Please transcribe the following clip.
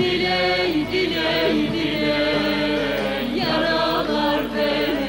Diley diley diley yaralar beni